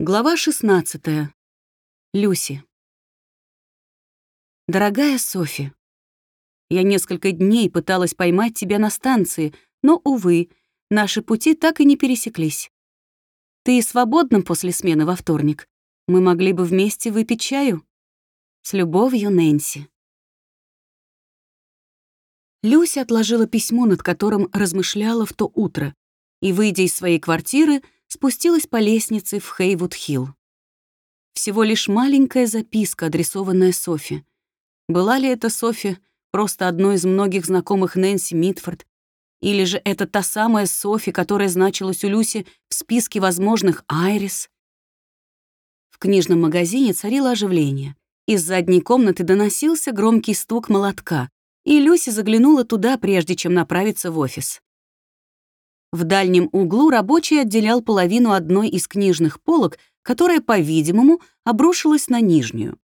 Глава 16. Люси. Дорогая Софи, я несколько дней пыталась поймать тебя на станции, но, увы, наши пути так и не пересеклись. Ты свободна после смены во вторник. Мы могли бы вместе выпить чаю? С любовью, Нэнси. Люси отложила письмо, над которым размышляла в то утро, и, выйдя из своей квартиры, спустилась по лестнице в Хейвуд-Хилл. Всего лишь маленькая записка, адресованная Софи. Была ли это Софи просто одной из многих знакомых Нэнси Митфорд, или же это та самая Софи, которая значилась у Люси в списке возможных Айрис? В книжном магазине царило оживление. Из задней комнаты доносился громкий стук молотка, и Люси заглянула туда, прежде чем направиться в офис. В дальнем углу рабочий отделял половину одной из книжных полок, которая, по-видимому, обрушилась на нижнюю.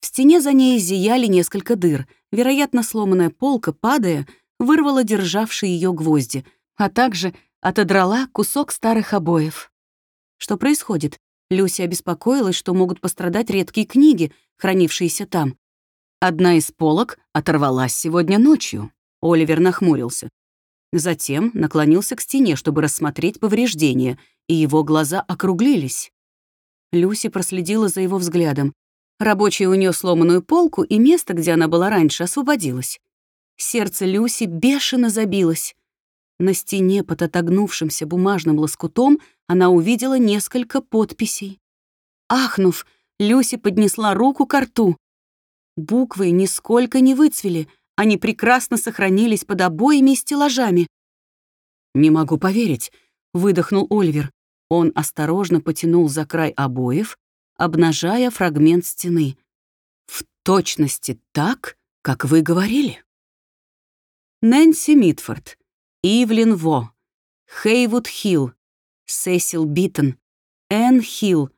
В стене за ней зияли несколько дыр. Вероятно, сломанная полка, падая, вырвала державшие ее гвозди, а также отодрала кусок старых обоев. Что происходит? Люся обеспокоилась, что могут пострадать редкие книги, хранившиеся там. Одна из полок оторвалась сегодня ночью. Оливер нахмурился. Затем наклонился к стене, чтобы рассмотреть повреждения, и его глаза округлились. Люси проследила за его взглядом. Рабочий унес сломанную полку, и место, где она была раньше, освободилось. Сердце Люси бешено забилось. На стене под отогнувшимся бумажным лоскутом она увидела несколько подписей. Ахнув, Люси поднесла руку к рту. Буквы нисколько не выцвели, они прекрасно сохранились под обоими стеллажами. «Не могу поверить», — выдохнул Оливер. Он осторожно потянул за край обоев, обнажая фрагмент стены. «В точности так, как вы говорили». Нэнси Митфорд, Ивлин Во, Хейвуд Хилл, Сесил Биттон, Энн Хилл,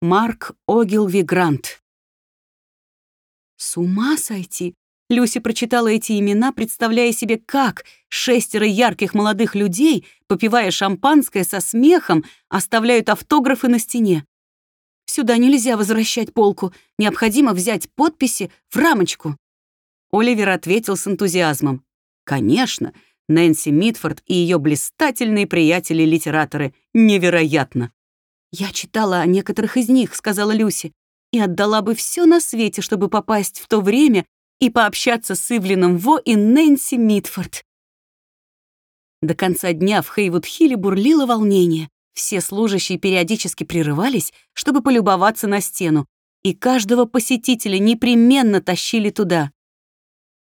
Марк Огилви Грант. С ума сойти! Люси прочитала эти имена, представляя себе, как шестеро ярких молодых людей, попивая шампанское со смехом, оставляют автографы на стене. Сюда нельзя возвращать полку, необходимо взять подписи в рамочку. Оливер ответил с энтузиазмом. Конечно, Нэнси Митфорд и ее блистательные приятели-литераторы. Невероятно. «Я читала о некоторых из них», — сказала Люси, «и отдала бы все на свете, чтобы попасть в то время, и пообщаться с Ивлином Во и Нэнси Митфорд. До конца дня в Хейвуд-Хилле бурлило волнение. Все служащие периодически прерывались, чтобы полюбоваться на стену, и каждого посетителя непременно тащили туда.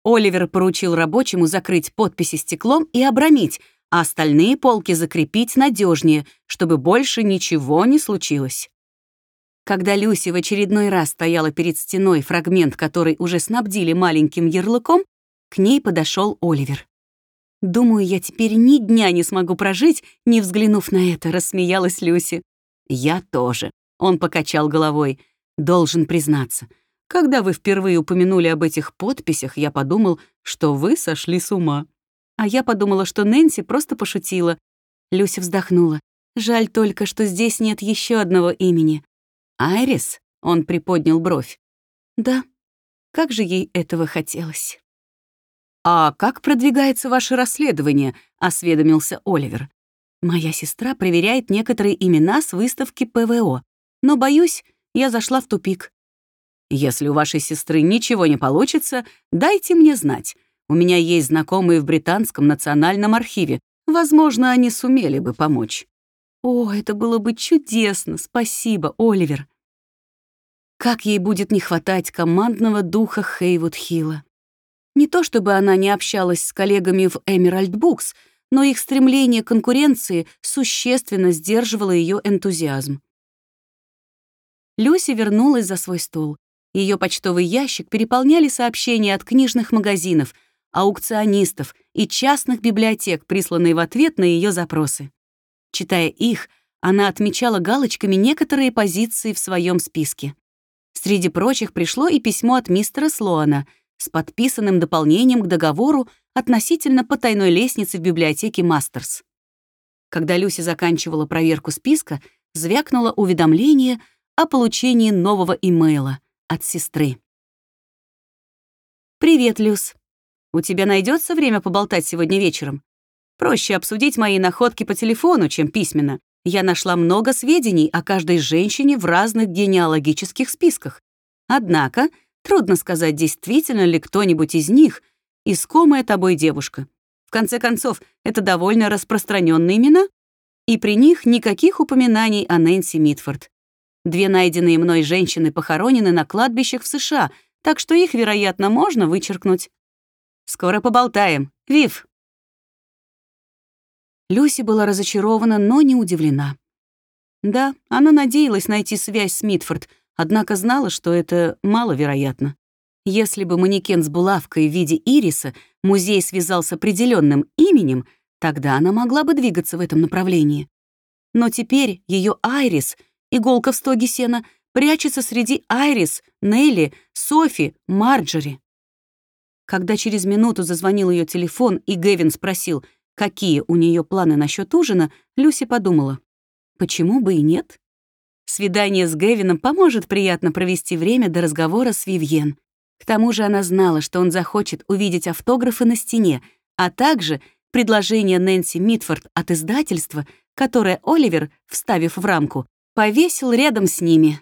Оливер поручил рабочему закрыть подписи стеклом и обрамить, а остальные полки закрепить надежнее, чтобы больше ничего не случилось. Когда Люси в очередной раз стояла перед стеной, фрагмент который уже снабдили маленьким ярлыком, к ней подошел Оливер. «Думаю, я теперь ни дня не смогу прожить, не взглянув на это», — рассмеялась Люси. «Я тоже», — он покачал головой. «Должен признаться, когда вы впервые упомянули об этих подписях, я подумал, что вы сошли с ума. А я подумала, что Нэнси просто пошутила». Люси вздохнула. «Жаль только, что здесь нет еще одного имени. «Айрис?» — он приподнял бровь. «Да. Как же ей этого хотелось?» «А как продвигается ваше расследование?» — осведомился Оливер. «Моя сестра проверяет некоторые имена с выставки ПВО, но, боюсь, я зашла в тупик. Если у вашей сестры ничего не получится, дайте мне знать. У меня есть знакомые в Британском национальном архиве. Возможно, они сумели бы помочь». О, это было бы чудесно, спасибо, Оливер. Как ей будет не хватать командного духа Хейвуд-Хилла. Не то чтобы она не общалась с коллегами в Эмеральд Букс, но их стремление к конкуренции существенно сдерживало ее энтузиазм. Люси вернулась за свой стол. Ее почтовый ящик переполняли сообщения от книжных магазинов, аукционистов и частных библиотек, присланные в ответ на ее запросы. Читая их, она отмечала галочками некоторые позиции в своем списке. Среди прочих пришло и письмо от мистера Слоана с подписанным дополнением к договору относительно потайной лестницы в библиотеке Мастерс. Когда Люси заканчивала проверку списка, звякнуло уведомление о получении нового имейла от сестры. «Привет, Люс. У тебя найдется время поболтать сегодня вечером? Проще обсудить мои находки по телефону, чем письменно. Я нашла много сведений о каждой женщине в разных генеалогических списках. Однако трудно сказать, действительно ли кто-нибудь из них искомая тобой девушка. В конце концов, это довольно распространенные имена, и при них никаких упоминаний о Нэнси Митфорд. Две найденные мной женщины похоронены на кладбищах в США, так что их, вероятно, можно вычеркнуть. Скоро поболтаем. Вив!» Люси была разочарована, но не удивлена. Да, она надеялась найти связь с Митфорд, однако знала, что это маловероятно. Если бы манекен с булавкой в виде ириса музей связал с определенным именем, тогда она могла бы двигаться в этом направлении. Но теперь ее Айрис — Иголка в стоге сена прячется среди Айрис, Нелли, Софи, Марджори. Когда через минуту зазвонил ее телефон, и Гэвин спросил, какие у нее планы насчет ужина, Люси подумала, почему бы и нет? Свидание с Гэвином поможет приятно провести время до разговора с Вивьен. К тому же она знала, что он захочет увидеть автографы на стене, а также предложение Нэнси Митфорд от издательства, которое Оливер, вставив в рамку, повесил рядом с ними.